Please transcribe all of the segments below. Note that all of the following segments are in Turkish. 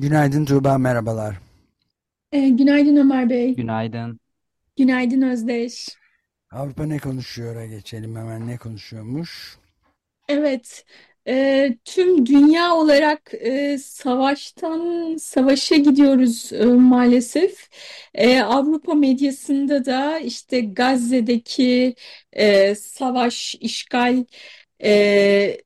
Günaydın Tuğba, merhabalar. E, günaydın Ömer Bey. Günaydın. Günaydın Özdeş. Avrupa ne konuşuyor'a geçelim hemen ne konuşuyormuş? Evet, e, tüm dünya olarak e, savaştan savaşa gidiyoruz e, maalesef. E, Avrupa medyasında da işte Gazze'deki e, savaş, işgal, e, e,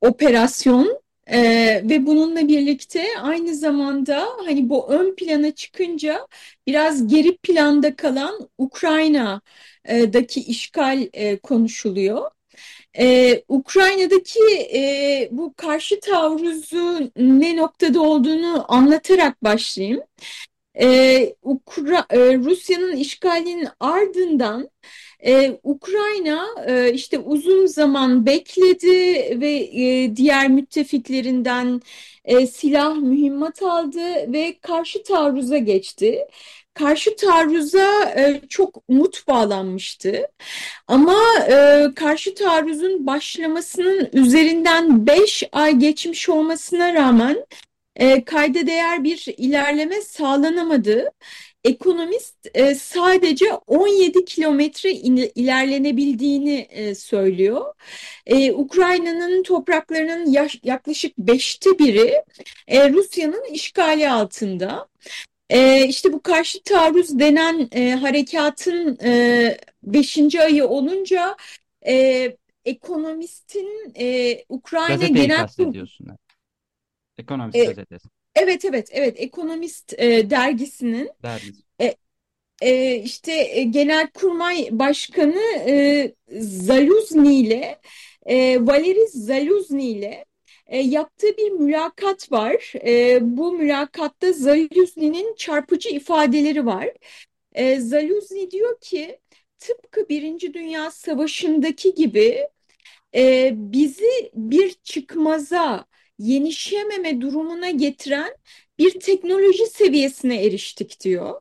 operasyon ee, ve bununla birlikte aynı zamanda hani bu ön plana çıkınca biraz geri planda kalan Ukrayna'daki işgal e, konuşuluyor. Ee, Ukrayna'daki e, bu karşı taarruzu ne noktada olduğunu anlatarak başlayayım. Ee, Ukra e, Rusya'nın işgalinin ardından ee, Ukrayna e, işte uzun zaman bekledi ve e, diğer müttefiklerinden e, silah, mühimmat aldı ve karşı taarruza geçti. Karşı taarruza e, çok umut bağlanmıştı. Ama e, karşı taarruzun başlamasının üzerinden 5 ay geçmiş olmasına rağmen e, kayda değer bir ilerleme sağlanamadı. Ekonomist e, sadece 17 kilometre ilerlenebildiğini e, söylüyor. E, Ukrayna'nın topraklarının yaş, yaklaşık beşte biri e, Rusya'nın işgali altında. E, işte bu karşı taarruz denen e, harekatın e, beşinci ayı olunca e, ekonomistin e, Ukrayna Gazeteyi Genel kastediyorsun. Ekonomist e, gazetesi. Evet evet evet Ekonomist e, dergisinin Dergisi. e, e, işte e, Genelkurmay Başkanı e, Zaluzny ile e, Valeri Zaluzny ile e, yaptığı bir mülakat var. E, bu mülakatta Zaluzny'nin çarpıcı ifadeleri var. E, Zaluzny diyor ki tıpkı Birinci Dünya Savaşı'ndaki gibi e, bizi bir çıkmaza yenişememe durumuna getiren bir teknoloji seviyesine eriştik diyor.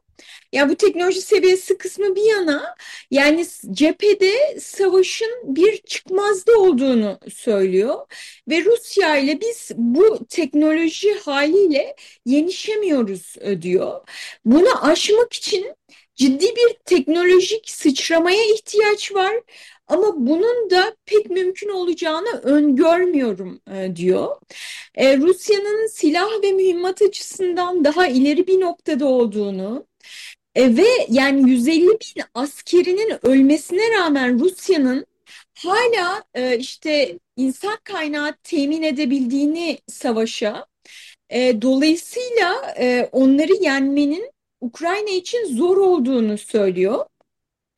Ya bu teknoloji seviyesi kısmı bir yana yani cephede savaşın bir çıkmazda olduğunu söylüyor ve Rusya ile biz bu teknoloji haliyle yenişemiyoruz e, diyor. Bunu aşmak için ciddi bir teknolojik sıçramaya ihtiyaç var ama bunun da pek mümkün olacağını öngörmüyorum e, diyor. E, Rusya'nın silah ve mühimmat açısından daha ileri bir noktada olduğunu e, ve yani 150 bin askerinin ölmesine rağmen Rusya'nın hala işte insan kaynağı temin edebildiğini savaşa, dolayısıyla onları yenmenin Ukrayna için zor olduğunu söylüyor.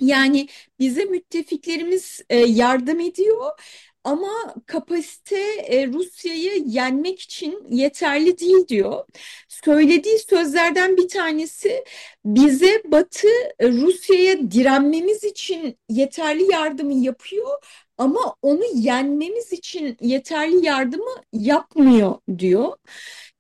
Yani bize müttefiklerimiz e, yardım ediyor ama kapasite e, Rusya'yı yenmek için yeterli değil diyor. Söylediği sözlerden bir tanesi bize Batı e, Rusya'ya direnmemiz için yeterli yardımı yapıyor ama onu yenmemiz için yeterli yardımı yapmıyor diyor.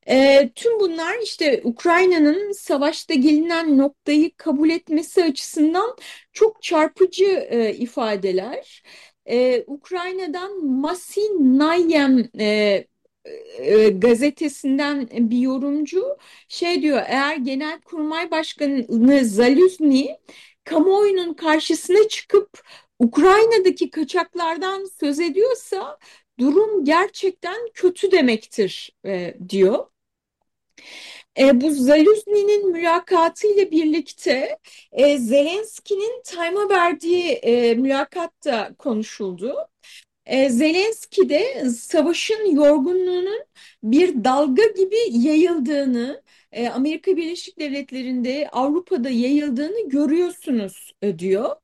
E, tüm bunlar işte Ukrayna'nın savaşta gelinen noktayı kabul etmesi açısından çok çarpıcı e, ifadeler. E, Ukrayna'dan Masin Nayem e, e, gazetesinden bir yorumcu şey diyor eğer Genelkurmay Başkanı Zaluzny kamuoyunun karşısına çıkıp Ukrayna'daki kaçaklardan söz ediyorsa durum gerçekten kötü demektir e, diyor. E, bu Zaluzny'nin mülakatı ile birlikte e, Zelenski'nin Time'a verdiği e, mülakatta konuşuldu. E, Zelenski de savaşın yorgunluğunun bir dalga gibi yayıldığını, e, Amerika Birleşik Devletleri'nde, Avrupa'da yayıldığını görüyorsunuz e, diyor.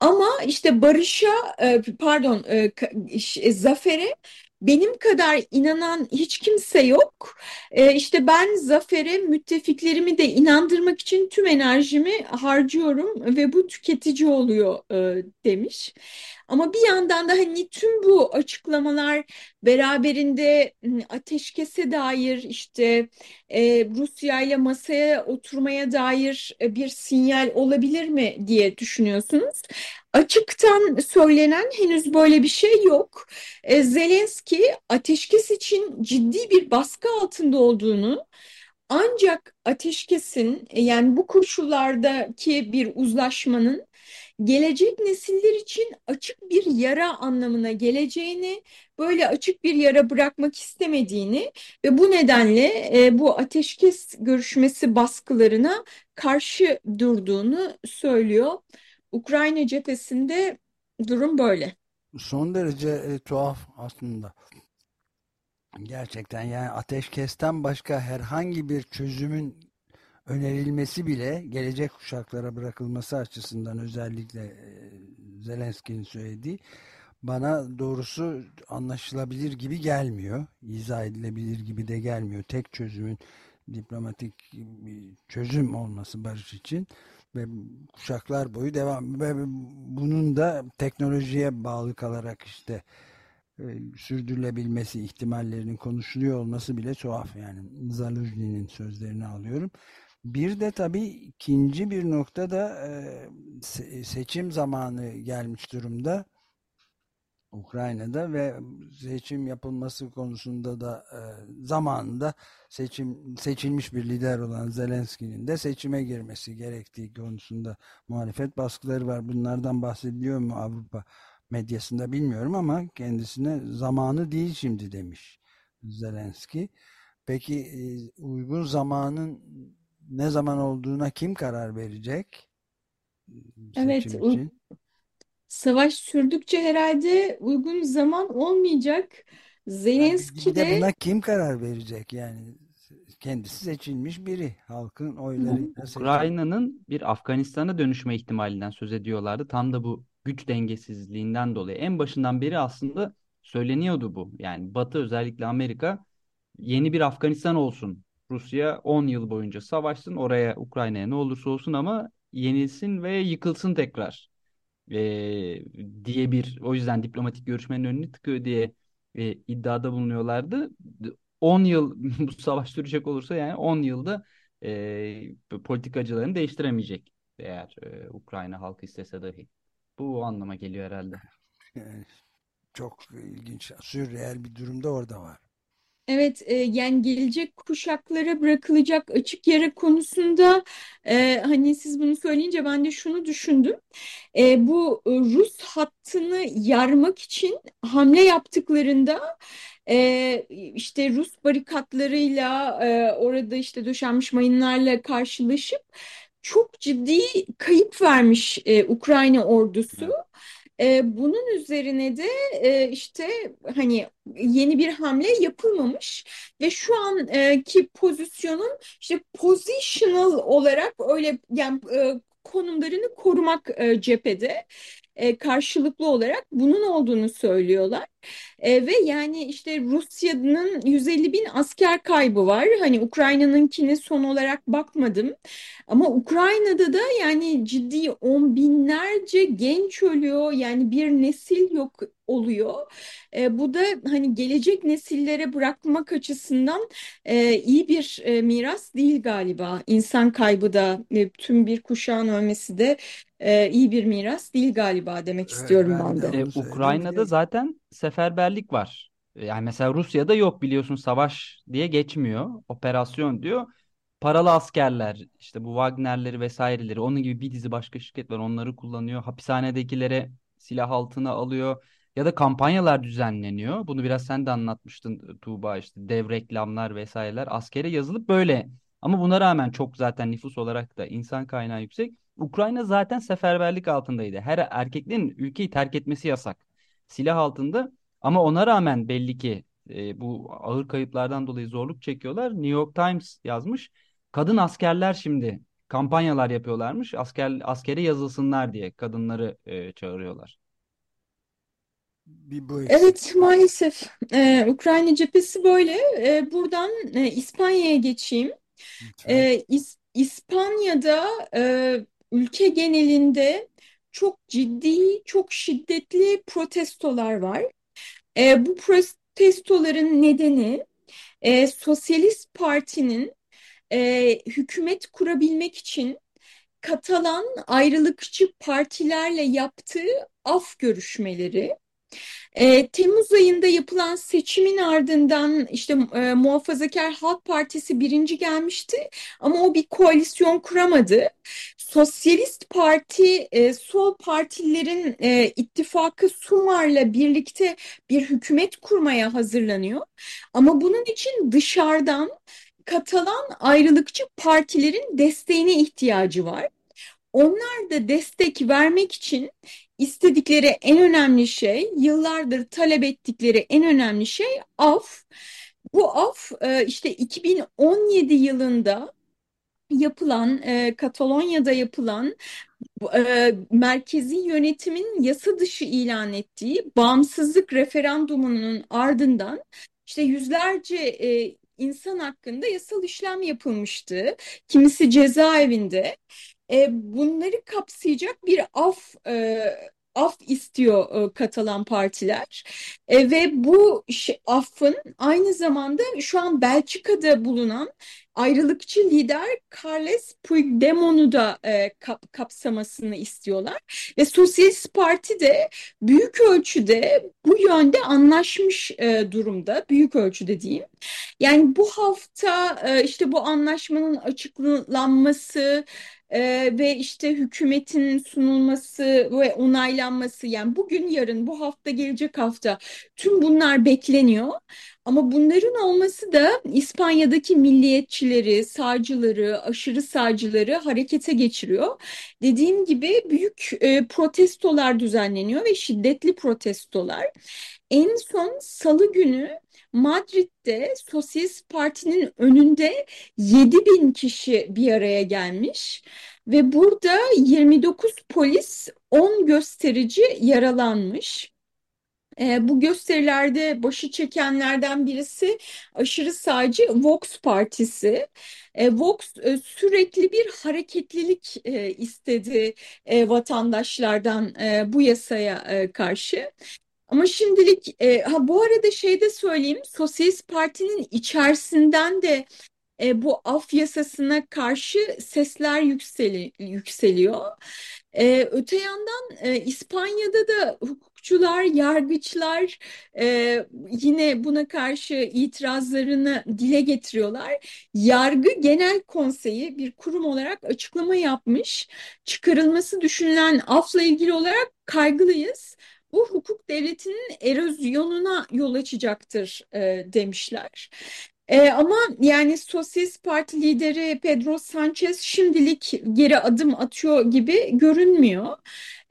Ama işte barışa, e, pardon, e, zafere benim kadar inanan hiç kimse yok. E, işte ben zafere müttefiklerimi de inandırmak için tüm enerjimi harcıyorum ve bu tüketici oluyor e, demiş. Ama bir yandan da hani tüm bu açıklamalar beraberinde ateşkese dair işte e, Rusya ile masaya oturmaya dair e, bir sinyal olabilir mi diye düşünüyorsunuz. Açıktan söylenen henüz böyle bir şey yok. E, Zelenski ateşkes için ciddi bir baskı altında olduğunu ancak ateşkesin yani bu koşullardaki bir uzlaşmanın gelecek nesiller için açık bir yara anlamına geleceğini, böyle açık bir yara bırakmak istemediğini ve bu nedenle e, bu ateşkes görüşmesi baskılarına karşı durduğunu söylüyor. Ukrayna cephesinde durum böyle. Son derece e, tuhaf aslında. Gerçekten yani ateşkesten başka herhangi bir çözümün önerilmesi bile gelecek kuşaklara bırakılması açısından özellikle e, Zelenski'nin söylediği bana doğrusu anlaşılabilir gibi gelmiyor. İzah edilebilir gibi de gelmiyor. Tek çözümün diplomatik çözüm olması barış için ve kuşaklar boyu devam ve bunun da teknolojiye bağlı kalarak işte e, sürdürülebilmesi ihtimallerinin konuşuluyor olması bile tuhaf yani Zaluzni'nin sözlerini alıyorum. Bir de tabii ikinci bir nokta da e, seçim zamanı gelmiş durumda. Ukrayna'da ve seçim yapılması konusunda da e, zamanında seçim seçilmiş bir lider olan Zelenski'nin de seçime girmesi gerektiği konusunda muhalefet baskıları var. Bunlardan bahsediliyor mu Avrupa medyasında bilmiyorum ama kendisine zamanı değil şimdi demiş Zelenski. Peki e, uygun zamanın ne zaman olduğuna kim karar verecek? Evet, için. Savaş sürdükçe herhalde uygun zaman olmayacak. Yani bir Zelenski de de buna kim karar verecek? Yani kendisi seçilmiş biri. Halkın oylarıyla seçilmiş. Ukrayna'nın bir Afganistan'a dönüşme ihtimalinden söz ediyorlardı. Tam da bu güç dengesizliğinden dolayı. En başından beri aslında söyleniyordu bu. Yani Batı özellikle Amerika yeni bir Afganistan olsun. Rusya 10 yıl boyunca savaşsın oraya Ukrayna'ya ne olursa olsun ama yenilsin ve yıkılsın tekrar Ee, diye bir o yüzden diplomatik görüşmenin önünü tıkıyor diye e, iddiada bulunuyorlardı. 10 yıl bu savaş sürecek olursa yani 10 yılda e, politikacılarını değiştiremeyecek eğer e, Ukrayna halkı istese dahi. Bu o anlama geliyor herhalde. Çok ilginç, sürreel bir durumda orada var. Evet, e, yani gelecek kuşaklara bırakılacak açık yara konusunda e, hani siz bunu söyleyince ben de şunu düşündüm. E, bu Rus hattını yarmak için hamle yaptıklarında işte Rus barikatlarıyla e, orada işte döşenmiş mayınlarla karşılaşıp çok ciddi kayıp vermiş Ukrayna ordusu. E, bunun üzerine de e, işte hani yeni bir hamle yapılmamış ve şu anki pozisyonun işte positional olarak öyle yani e, konumlarını korumak e, cephede e, karşılıklı olarak bunun olduğunu söylüyorlar. E, ve yani işte Rusya'nın 150 bin asker kaybı var. Hani Ukrayna'nınkini son olarak bakmadım. Ama Ukrayna'da da yani ciddi on binlerce genç ölüyor. Yani bir nesil yok oluyor. E, bu da hani gelecek nesillere bırakmak açısından e, iyi bir e, miras değil galiba. İnsan kaybı da e, tüm bir kuşağın ölmesi de e, iyi bir miras değil galiba demek Evet, istiyorum ben ben de de. E, Ukrayna'da zaten seferberlik var. Yani mesela Rusya'da yok biliyorsun savaş diye geçmiyor. Operasyon diyor. Paralı askerler işte bu Wagner'leri vesaireleri onun gibi bir dizi başka şirket var onları kullanıyor. Hapishanedekilere silah altına alıyor ya da kampanyalar düzenleniyor. Bunu biraz sen de anlatmıştın Tuğba işte dev reklamlar vesaireler askere yazılıp böyle. Ama buna rağmen çok zaten nüfus olarak da insan kaynağı yüksek. Ukrayna zaten seferberlik altındaydı. Her erkeklerin ülkeyi terk etmesi yasak. Silah altında ama ona rağmen belli ki e, bu ağır kayıplardan dolayı zorluk çekiyorlar. New York Times yazmış. Kadın askerler şimdi kampanyalar yapıyorlarmış. Asker askere yazılsınlar diye kadınları e, çağırıyorlar. Bir bu Evet maalesef ee, Ukrayna cephesi böyle. Ee, buradan e, İspanya'ya geçeyim. Ee, İs- İspanya'da e, ülke genelinde çok ciddi, çok şiddetli protestolar var. Ee, bu protestoların nedeni e, Sosyalist Parti'nin e, hükümet kurabilmek için Katalan ayrılıkçı partilerle yaptığı af görüşmeleri. E, Temmuz ayında yapılan seçimin ardından işte e, Muhafazakar Halk Partisi birinci gelmişti ama o bir koalisyon kuramadı. Sosyalist Parti, e, sol partilerin e, ittifakı Sumar'la birlikte bir hükümet kurmaya hazırlanıyor. Ama bunun için dışarıdan Katalan ayrılıkçı partilerin desteğine ihtiyacı var. Onlar da destek vermek için istedikleri en önemli şey, yıllardır talep ettikleri en önemli şey af. Bu af e, işte 2017 yılında yapılan, e, Katalonya'da yapılan e, merkezi yönetimin yasa dışı ilan ettiği bağımsızlık referandumunun ardından işte yüzlerce insan hakkında yasal işlem yapılmıştı. Kimisi cezaevinde. E, bunları kapsayacak bir af e, af istiyor e, Katalan partiler. E, ve bu affın aynı zamanda şu an Belçika'da bulunan ayrılıkçı lider Carles Puigdemont'u da e, kap, kapsamasını istiyorlar. Ve Sosyalist Parti de büyük ölçüde bu yönde anlaşmış e, durumda. Büyük ölçüde diyeyim. Yani bu hafta e, işte bu anlaşmanın açıklanması ee, ve işte hükümetin sunulması ve onaylanması yani bugün yarın bu hafta gelecek hafta tüm bunlar bekleniyor. Ama bunların olması da İspanya'daki milliyetçileri, sağcıları, aşırı sağcıları harekete geçiriyor. Dediğim gibi büyük e, protestolar düzenleniyor ve şiddetli protestolar. En son Salı günü Madrid'de Sosyalist Parti'nin önünde 7 bin kişi bir araya gelmiş ve burada 29 polis 10 gösterici yaralanmış. E, bu gösterilerde başı çekenlerden birisi aşırı sağcı Vox Partisi. E, Vox e, sürekli bir hareketlilik e, istedi e, vatandaşlardan e, bu yasaya e, karşı. Ama şimdilik e, ha bu arada şey de söyleyeyim Sosyalist Parti'nin içerisinden de e, bu af yasasına karşı sesler yükseli, yükseliyor. E, öte yandan e, İspanya'da da hukukçular, yargıçlar e, yine buna karşı itirazlarını dile getiriyorlar. Yargı Genel Konseyi bir kurum olarak açıklama yapmış. Çıkarılması düşünülen afla ilgili olarak kaygılıyız bu hukuk devletinin erozyonuna yol açacaktır e, demişler. E, ama yani Sosyalist Parti lideri Pedro Sanchez şimdilik geri adım atıyor gibi görünmüyor.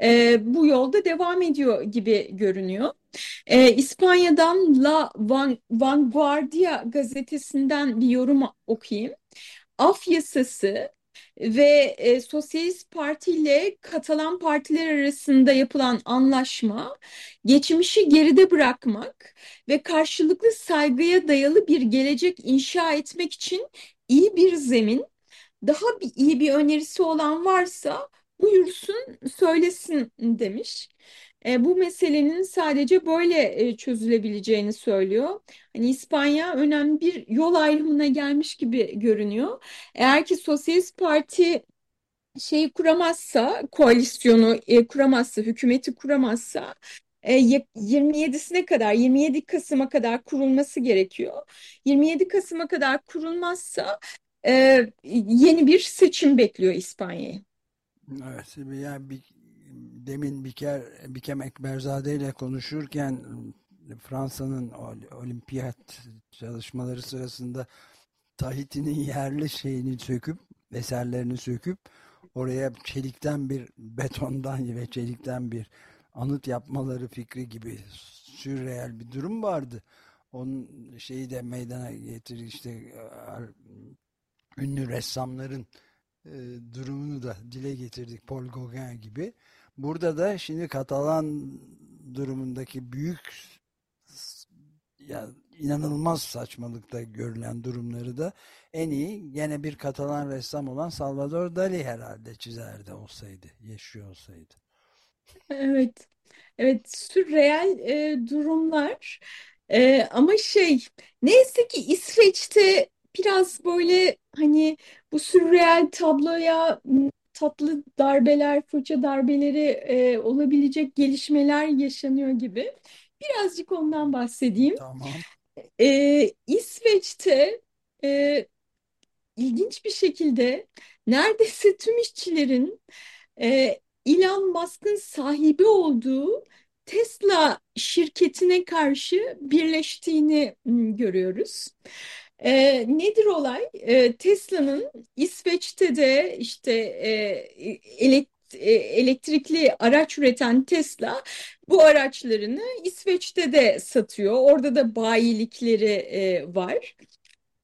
E, bu yolda devam ediyor gibi görünüyor. E, İspanya'dan La Vanguardia gazetesinden bir yorum okuyayım. Af yasası ve e, Sosyalist Parti ile Katalan partiler arasında yapılan anlaşma geçmişi geride bırakmak ve karşılıklı saygıya dayalı bir gelecek inşa etmek için iyi bir zemin. Daha bir, iyi bir önerisi olan varsa buyursun söylesin demiş. E, bu meselenin sadece böyle e, çözülebileceğini söylüyor. Hani İspanya önemli bir yol ayrımına gelmiş gibi görünüyor. Eğer ki Sosyalist Parti şeyi kuramazsa, koalisyonu e, kuramazsa, hükümeti kuramazsa 27'sine kadar 27 Kasım'a kadar kurulması gerekiyor. 27 Kasım'a kadar kurulmazsa yeni bir seçim bekliyor İspanya'yı. Evet, yani bir, demin Biker, Bikem Ekberzade ile konuşurken Fransa'nın olimpiyat çalışmaları sırasında Tahiti'nin yerli şeyini söküp eserlerini söküp oraya çelikten bir betondan ve çelikten bir anıt yapmaları fikri gibi sürreel bir durum vardı. Onun şeyi de meydana getir işte ünlü ressamların e, durumunu da dile getirdik. Paul Gauguin gibi. Burada da şimdi Katalan durumundaki büyük ya inanılmaz saçmalıkta görülen durumları da en iyi gene bir Katalan ressam olan Salvador Dali herhalde çizerdi olsaydı, yaşıyor olsaydı. Evet, evet sürreel e, durumlar e, ama şey neyse ki İsveç'te biraz böyle hani bu sürreel tabloya tatlı darbeler, fırça darbeleri e, olabilecek gelişmeler yaşanıyor gibi. Birazcık ondan bahsedeyim. Tamam. E, İsveç'te e, ilginç bir şekilde neredeyse tüm işçilerin e, Elon Musk'ın sahibi olduğu Tesla şirketine karşı birleştiğini görüyoruz. E, nedir olay? E, Tesla'nın İsveç'te de işte e, elekt elektrikli araç üreten Tesla bu araçlarını İsveç'te de satıyor. Orada da bayilikleri e, var.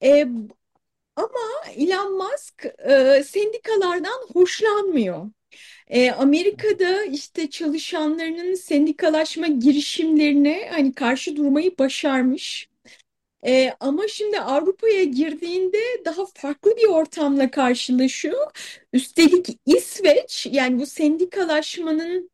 E, ama Elon Musk e, sendikalardan hoşlanmıyor. E, Amerika'da işte çalışanlarının sendikalaşma girişimlerine hani karşı durmayı başarmış. E, ama şimdi Avrupa'ya girdiğinde daha farklı bir ortamla karşılaşıyor. Üstelik İsveç yani bu sendikalaşmanın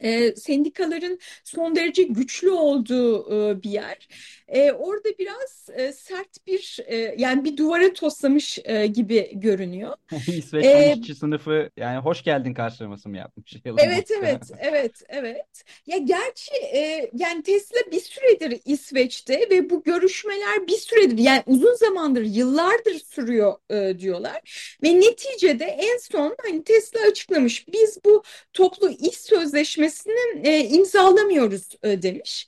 e, sendikaların son derece güçlü olduğu e, bir yer. E, orada biraz e, sert bir e, yani bir duvara toslamış e, gibi görünüyor. İsveç e, işçi sınıfı yani hoş geldin karşılaması mı yapmış? Evet evet evet evet. Ya gerçi e, yani Tesla bir süredir İsveç'te ve bu görüşmeler bir süredir yani uzun zamandır yıllardır sürüyor e, diyorlar ve neticede en son hani Tesla açıklamış biz bu toplu iş sözleşmesini e, imzalamıyoruz e, demiş.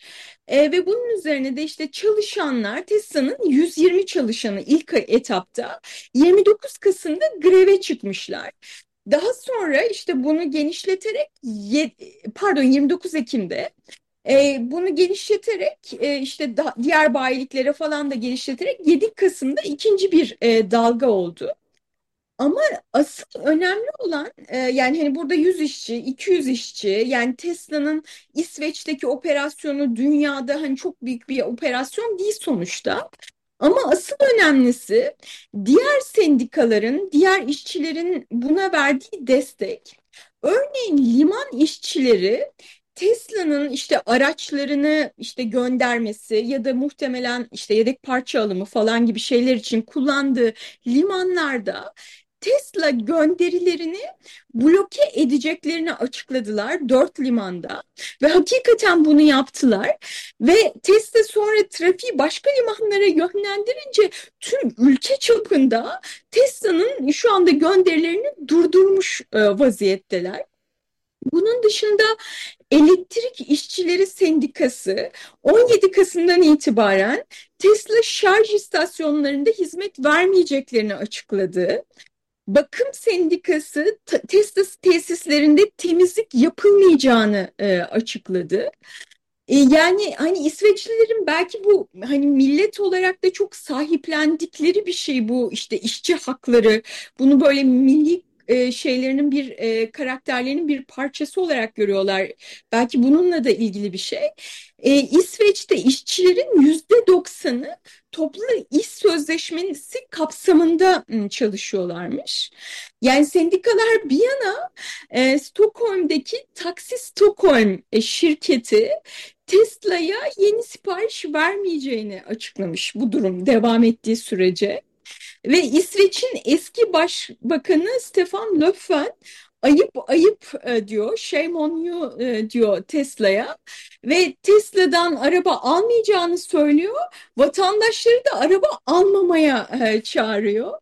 E, ve bunun üzerine de işte çalışanlar Tesla'nın 120 çalışanı ilk etapta 29 Kasım'da greve çıkmışlar. Daha sonra işte bunu genişleterek pardon 29 Ekim'de e, bunu genişleterek e, işte da, diğer bayiliklere falan da genişleterek 7 Kasım'da ikinci bir e, dalga oldu. Ama asıl önemli olan e, yani hani burada 100 işçi, 200 işçi yani Tesla'nın İsveç'teki operasyonu dünyada hani çok büyük bir operasyon değil sonuçta. Ama asıl önemlisi diğer sendikaların, diğer işçilerin buna verdiği destek. Örneğin liman işçileri Tesla'nın işte araçlarını işte göndermesi ya da muhtemelen işte yedek parça alımı falan gibi şeyler için kullandığı limanlarda Tesla gönderilerini bloke edeceklerini açıkladılar dört limanda ve hakikaten bunu yaptılar ve Tesla sonra trafiği başka limanlara yönlendirince tüm ülke çapında Tesla'nın şu anda gönderilerini durdurmuş e, vaziyetteler. Bunun dışında Elektrik İşçileri Sendikası 17 Kasım'dan itibaren Tesla şarj istasyonlarında hizmet vermeyeceklerini açıkladı bakım sendikası Tesla tesislerinde temizlik yapılmayacağını e, açıkladı. E, yani hani İsveçlilerin belki bu hani millet olarak da çok sahiplendikleri bir şey bu işte işçi hakları. Bunu böyle milli e, şeylerinin bir e, karakterlerinin bir parçası olarak görüyorlar. Belki bununla da ilgili bir şey. E, İsveç'te işçilerin yüzde doksanı toplu iş sözleşmesi kapsamında çalışıyorlarmış. Yani sendikalar bir yana e, Stockholm'deki Taksi Stockholm e, şirketi Tesla'ya yeni sipariş vermeyeceğini açıklamış bu durum devam ettiği sürece. Ve İsveç'in eski başbakanı Stefan Löfven ayıp ayıp e, diyor, shame on you e, diyor Tesla'ya ve Tesla'dan araba almayacağını söylüyor. Vatandaşları da araba almamaya e, çağırıyor.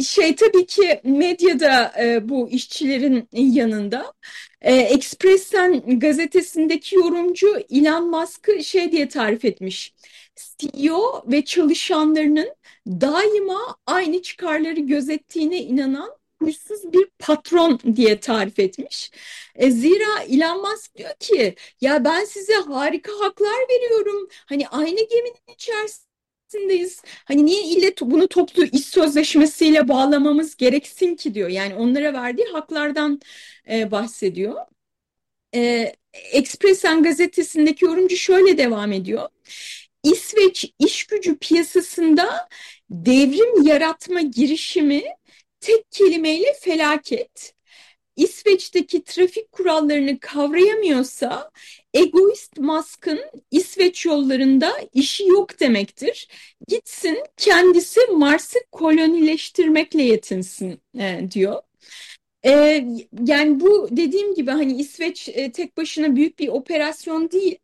Şey tabii ki medyada e, bu işçilerin yanında. E, Expressen gazetesindeki yorumcu Elon Musk'ı şey diye tarif etmiş. CEO ve çalışanlarının daima aynı çıkarları gözettiğine inanan huysuz bir patron diye tarif etmiş. E, zira Elon Musk diyor ki ya ben size harika haklar veriyorum. Hani aynı geminin içerisindeyiz. Hani niye ille bunu toplu iş sözleşmesiyle bağlamamız gereksin ki diyor. Yani onlara verdiği haklardan e, bahsediyor. E, Expressen gazetesindeki yorumcu şöyle devam ediyor. İsveç iş gücü piyasasında devrim yaratma girişimi tek kelimeyle felaket. İsveç'teki trafik kurallarını kavrayamıyorsa egoist Musk'ın İsveç yollarında işi yok demektir. Gitsin kendisi Mars'ı kolonileştirmekle yetinsin e, diyor. E, yani bu dediğim gibi hani İsveç e, tek başına büyük bir operasyon değil.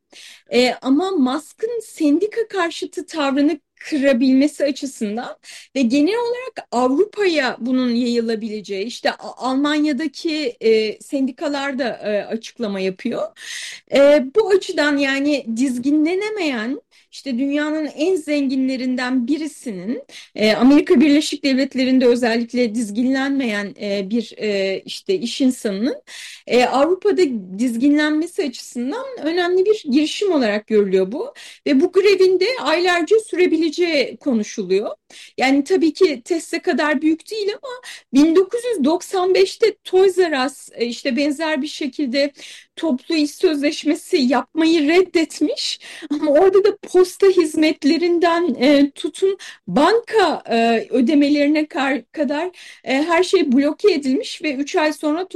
E, ama Musk'ın sendika karşıtı tavrını kırabilmesi açısından ve genel olarak Avrupa'ya bunun yayılabileceği işte Almanya'daki e, sendikalar da e, açıklama yapıyor. E, bu açıdan yani dizginlenemeyen işte dünyanın en zenginlerinden birisinin e, Amerika Birleşik Devletleri'nde özellikle dizginlenmeyen e, bir e, işte iş insanının e, Avrupa'da dizginlenmesi açısından önemli bir girişim olarak görülüyor bu ve bu grevinde aylarca sürebileceği konuşuluyor. Yani tabii ki Tesla kadar büyük değil ama 1995'te Toys R Us e, işte benzer bir şekilde toplu iş sözleşmesi yapmayı reddetmiş ama orada da posta hizmetlerinden e, tutun banka e, ödemelerine kadar e, her şey bloke edilmiş ve 3 ay sonra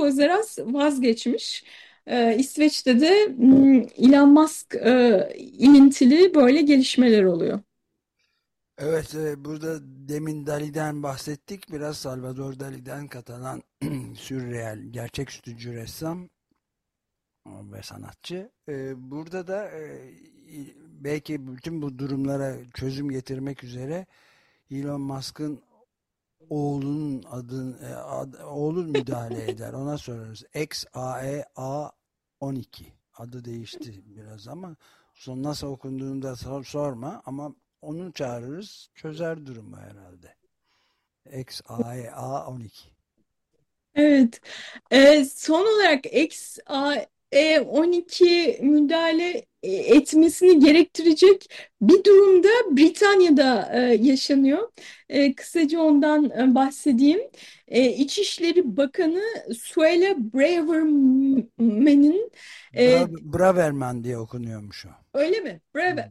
Us vazgeçmiş. E, İsveç'te de hmm, Elon Musk e, ilintili böyle gelişmeler oluyor. Evet, e, burada demin Dali'den bahsettik. Biraz Salvador Dali'den Katalan sürreel, gerçeküstücü ressam ve sanatçı. E, burada da e, belki bütün bu durumlara çözüm getirmek üzere Elon Musk'ın oğlunun adın ad, oğlun müdahale eder. Ona sorarız. X A E A 12 adı değişti biraz ama son nasıl okunduğunu da sor, sorma ama onu çağırırız. Çözer durumu herhalde. X A E A 12. Evet. Ee, son olarak X A e12 müdahale e, etmesini gerektirecek bir durumda Britanya'da e, yaşanıyor. E, kısaca ondan bahsedeyim. İçişleri Bakanı Suella Braverman'ın Bra Braverman diye okunuyormuş o. Öyle mi? Braver.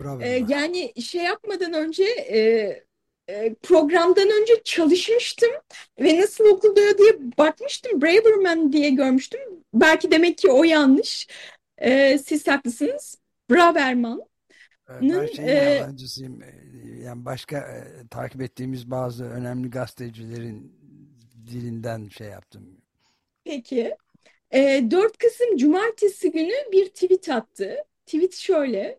Braverman. Yani şey yapmadan önce e, programdan önce çalışmıştım ve nasıl okunuyor diye bakmıştım. Braverman diye görmüştüm. Belki demek ki o yanlış. E, siz haklısınız. Braverman. Ben şeyin e, yalancısıyım. Yani başka e, takip ettiğimiz bazı önemli gazetecilerin dilinden şey yaptım. Peki. E, 4 Kasım Cumartesi günü bir tweet attı. Tweet şöyle.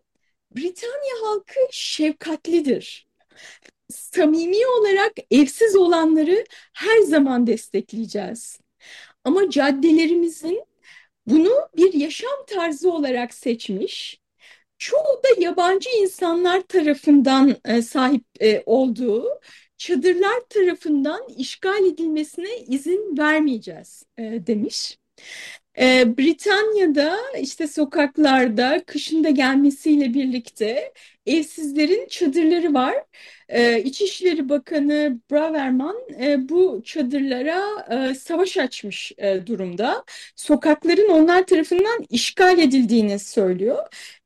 Britanya halkı şefkatlidir samimi olarak evsiz olanları her zaman destekleyeceğiz. Ama caddelerimizin bunu bir yaşam tarzı olarak seçmiş, çoğu da yabancı insanlar tarafından e, sahip e, olduğu çadırlar tarafından işgal edilmesine izin vermeyeceğiz e, demiş. Britanya'da işte sokaklarda kışın da gelmesiyle birlikte evsizlerin çadırları var e, İçişleri Bakanı Braverman e, bu çadırlara e, savaş açmış e, durumda. Sokakların onlar tarafından işgal edildiğini söylüyor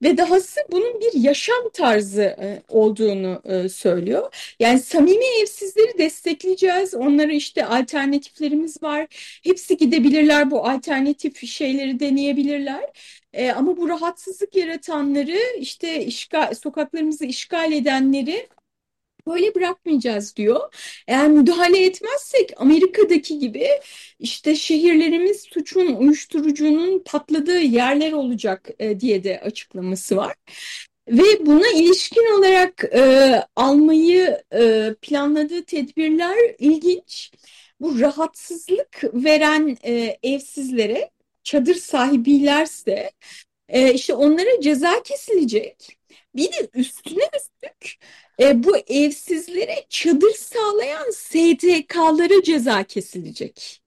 ve dahası bunun bir yaşam tarzı olduğunu söylüyor. Yani samimi evsizleri destekleyeceğiz. Onlara işte alternatiflerimiz var. Hepsi gidebilirler bu alternatif şeyleri deneyebilirler. Ama bu rahatsızlık yaratanları işte işgal, sokaklarımızı işgal edenleri böyle bırakmayacağız diyor. Eğer müdahale etmezsek Amerika'daki gibi işte şehirlerimiz suçun, uyuşturucunun patladığı yerler olacak e, diye de açıklaması var. Ve buna ilişkin olarak e, almayı e, planladığı tedbirler ilginç. Bu rahatsızlık veren e, evsizlere çadır sahibilerse e, işte onlara ceza kesilecek. Bir de üstüne üstlük e, bu evsizlere çadır sağlayan STK'lara ceza kesilecek.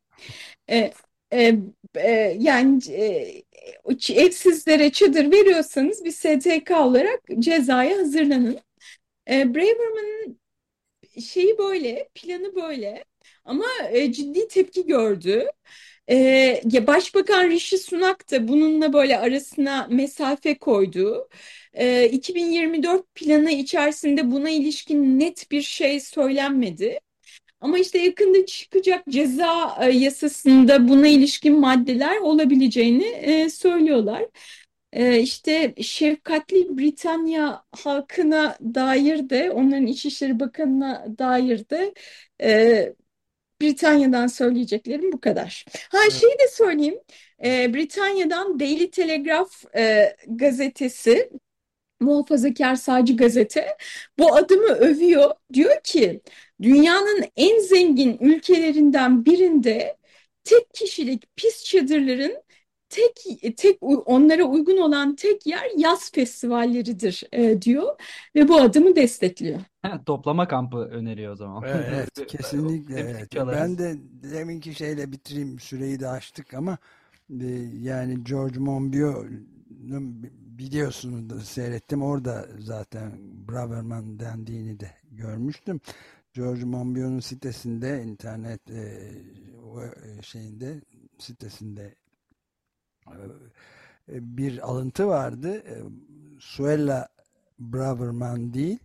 E, e, e, yani e, evsizlere çadır veriyorsanız bir STK olarak cezaya hazırlanın. E, Braverman'ın şeyi böyle, planı böyle. ama e, ciddi tepki gördü. E, ya Başbakan Rishi Sunak da bununla böyle arasına mesafe koydu. E, 2024 planı içerisinde buna ilişkin net bir şey söylenmedi. Ama işte yakında çıkacak ceza e, yasasında buna ilişkin maddeler olabileceğini e, söylüyorlar. E, işte şefkatli Britanya halkına dair de onların İçişleri Bakanı'na dair de e, Britanya'dan söyleyeceklerim bu kadar. Ha şeyi de söyleyeyim. E, Britanya'dan Daily Telegraph e, gazetesi muhafazakar sağcı gazete bu adımı övüyor. Diyor ki dünyanın en zengin ülkelerinden birinde tek kişilik pis çadırların tek tek onlara uygun olan tek yer yaz festivalleridir e, diyor ve bu adımı destekliyor. Toplama kampı öneriyor o zaman. Evet, kesinlikle. Evet. Ben de deminki şeyle bitireyim. Süreyi de açtık ama e, yani George Monbiot'un biliyorsunuz da seyrettim. Orada zaten Braverman dendiğini de görmüştüm. George Monbiot'un sitesinde internet e, o- şeyinde sitesinde e, bir alıntı vardı. E, Suella Braverman değil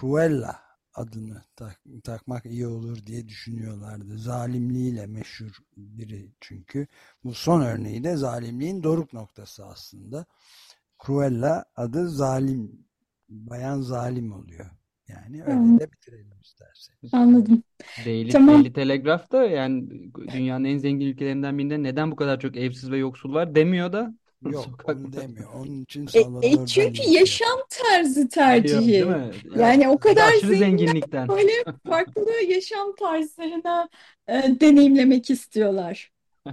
Cruella adını tak- takmak iyi olur diye düşünüyorlardı. Zalimliğiyle meşhur biri çünkü. Bu son örneği de zalimliğin doruk noktası aslında. Cruella adı zalim, bayan zalim oluyor. Yani öyle Hmm. de bitirelim isterseniz. Anladım. Daily, Tamam. Daily Telegraph da yani dünyanın en zengin ülkelerinden birinde neden bu kadar çok evsiz ve yoksul var demiyor da Yok onu demiyor. Onun için E, Salvador e, çünkü Dali yaşam tarzı tercihi. değil mi? Yani o kadar Aşırı zengin zenginlikten. böyle farklı yaşam tarzlarına e, deneyimlemek istiyorlar.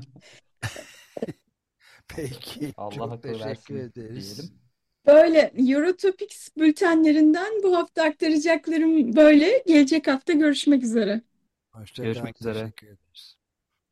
Peki. Allah Çok teşekkür versin ederiz. diyelim. Böyle Eurotopics bültenlerinden bu hafta aktaracaklarım böyle. Gelecek hafta görüşmek üzere. Hoşça kal. Görüşmek üzere. Teşekkür ederiz.